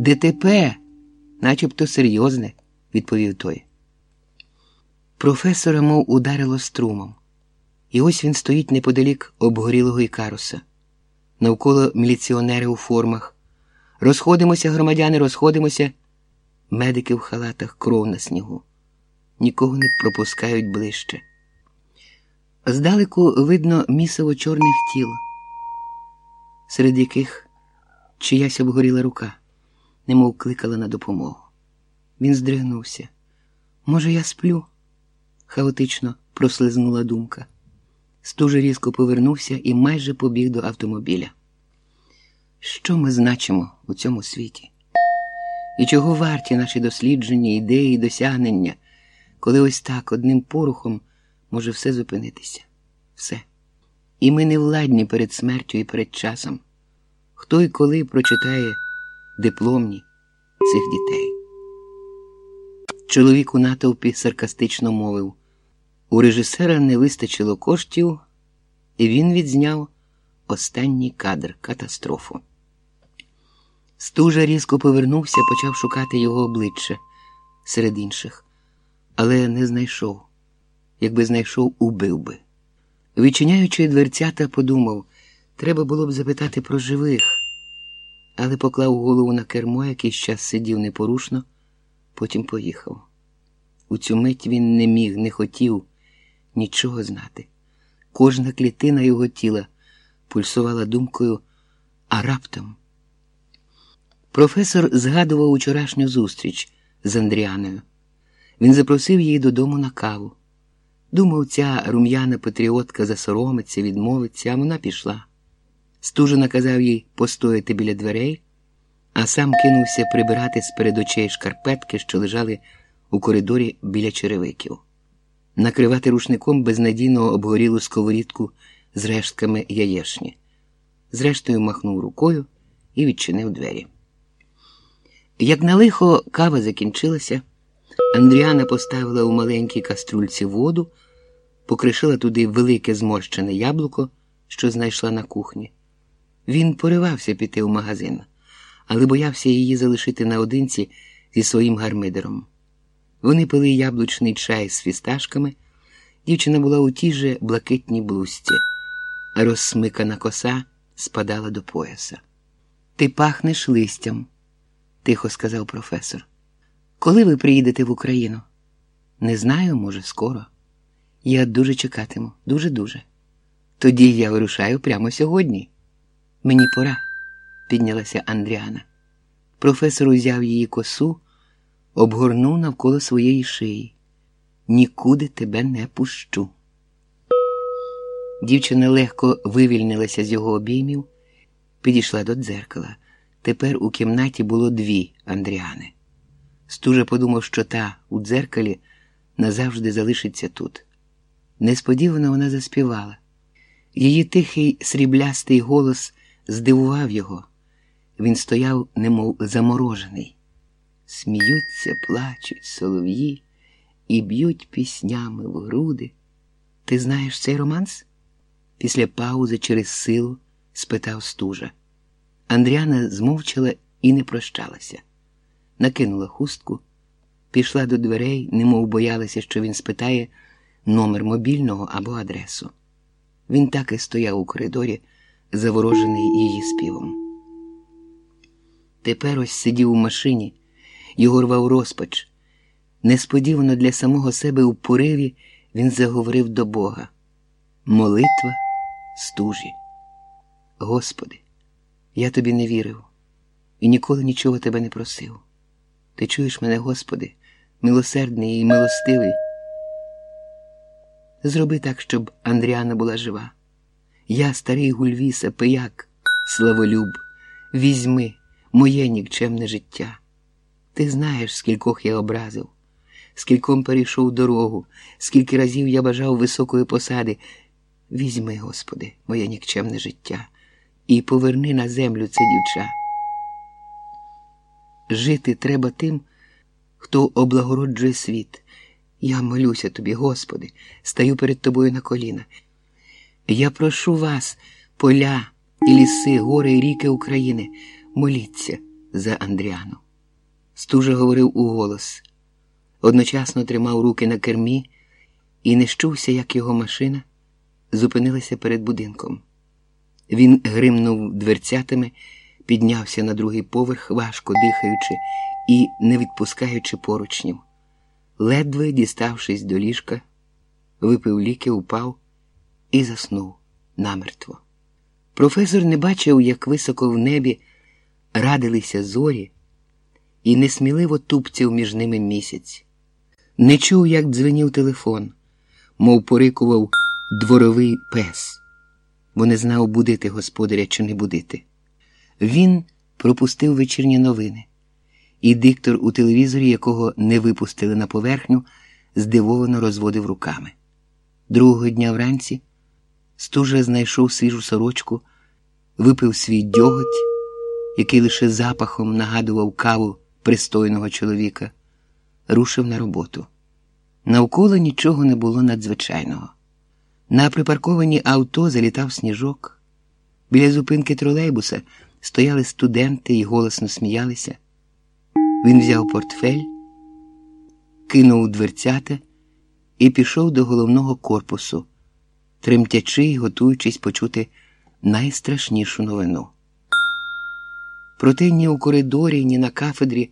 ДТП, начебто серйозне, відповів той. Професора мов ударило струмом, і ось він стоїть неподалік обгорілого ікаруса. Навколо міліціонери у формах. Розходимося, громадяни, розходимося. Медики в халатах, кров на снігу. Нікого не пропускають ближче. Здалеку видно місиво чорних тіл, серед яких чиясь обгоріла рука, немов кликала на допомогу. Він здригнувся. Може, я сплю? хаотично прослизнула думка. Стуже різко повернувся і майже побіг до автомобіля. Що ми значимо у цьому світі? І чого варті наші дослідження, ідеї, досягнення, коли ось так одним порухом може все зупинитися? Все. І ми не владні перед смертю і перед часом. Хто і коли прочитає дипломні цих дітей? Чоловік у натовпі саркастично мовив. У режисера не вистачило коштів, і він відзняв останній кадр катастрофу. Стужа різко повернувся, почав шукати його обличчя серед інших, але не знайшов. Якби знайшов, убив би. Відчиняючи дверцята, подумав, треба було б запитати про живих, але поклав голову на кермо, якийсь час сидів непорушно, потім поїхав. У цю мить він не міг, не хотів нічого знати. Кожна клітина його тіла пульсувала думкою, а раптом. Професор згадував учорашню зустріч з Андріаною. Він запросив її додому на каву. Думав, ця рум'яна патріотка засоромиться, відмовиться, а вона пішла. Стужа наказав їй постояти біля дверей, а сам кинувся прибирати з перед очей шкарпетки, що лежали у коридорі біля черевиків, накривати рушником безнадійно обгорілу сковорідку з рештками яєшні. Зрештою махнув рукою і відчинив двері. Як на лихо кава закінчилася, Андріана поставила у маленькій каструльці воду, покришила туди велике зморщене яблуко, що знайшла на кухні. Він поривався піти в магазин, але боявся її залишити наодинці зі своїм гармидером. Вони пили яблучний чай з фісташками. Дівчина була у тій же блакитній блузці, а розсмикана коса спадала до пояса. Ти пахнеш листям, тихо сказав професор. Коли ви приїдете в Україну? Не знаю, може, скоро. Я дуже чекатиму, дуже-дуже. Тоді я вирушаю прямо сьогодні. Мені пора, піднялася Андріана. Професор узяв її косу, обгорнув навколо своєї шиї. Нікуди тебе не пущу. Дівчина легко вивільнилася з його обіймів, підійшла до дзеркала. Тепер у кімнаті було дві Андріани. Стужа подумав, що та у дзеркалі назавжди залишиться тут. Несподівано вона заспівала. Її тихий сріблястий голос здивував його. Він стояв, немов заморожений. Сміються, плачуть солов'ї і б'ють піснями в груди. Ти знаєш цей романс? Після паузи через силу спитав стужа. Андріана змовчала і не прощалася. Накинула хустку, пішла до дверей, немов боялася, що він спитає номер мобільного або адресу. Він так і стояв у коридорі, заворожений її співом. Тепер ось сидів у машині, його рвав розпач. Несподівано для самого себе у пориві він заговорив до Бога. Молитва стужі. Господи, я тобі не вірив і ніколи нічого тебе не просив. Ти чуєш мене, Господи, милосердний і милостивий. Зроби так, щоб Андріана була жива. Я, старий Гульвіса, пияк, славолюб, візьми моє нікчемне життя. Ти знаєш, скількох я образив, скільком перейшов дорогу, скільки разів я бажав високої посади. Візьми, Господи, моє нікчемне життя і поверни на землю це дівча. Жити треба тим, хто облагороджує світ. Я молюся тобі, Господи, стаю перед тобою на коліна. Я прошу вас, поля і ліси, гори і ріки України, моліться, за Андріану. Стужа говорив у голос, одночасно тримав руки на кермі і не щувся, як його машина зупинилася перед будинком. Він гримнув дверцятами, піднявся на другий поверх, важко дихаючи і не відпускаючи поручнів. Ледве діставшись до ліжка, випив ліки, упав і заснув намертво. Професор не бачив, як високо в небі радилися зорі, і несміливо тупців між ними місяць. Не чув, як дзвенів телефон, мов порикував дворовий пес, бо не знав, будити господаря чи не будити. Він пропустив вечірні новини, і диктор у телевізорі, якого не випустили на поверхню, здивовано розводив руками. Другого дня вранці стужа знайшов свіжу сорочку, випив свій дьоготь, який лише запахом нагадував каву пристойного чоловіка, рушив на роботу. Навколо нічого не було надзвичайного. На припарковані авто залітав сніжок. Біля зупинки тролейбуса стояли студенти і голосно сміялися. Він взяв портфель, кинув дверцята і пішов до головного корпусу, тремтячи й готуючись почути найстрашнішу новину. Проте ні у коридорі, ні на кафедрі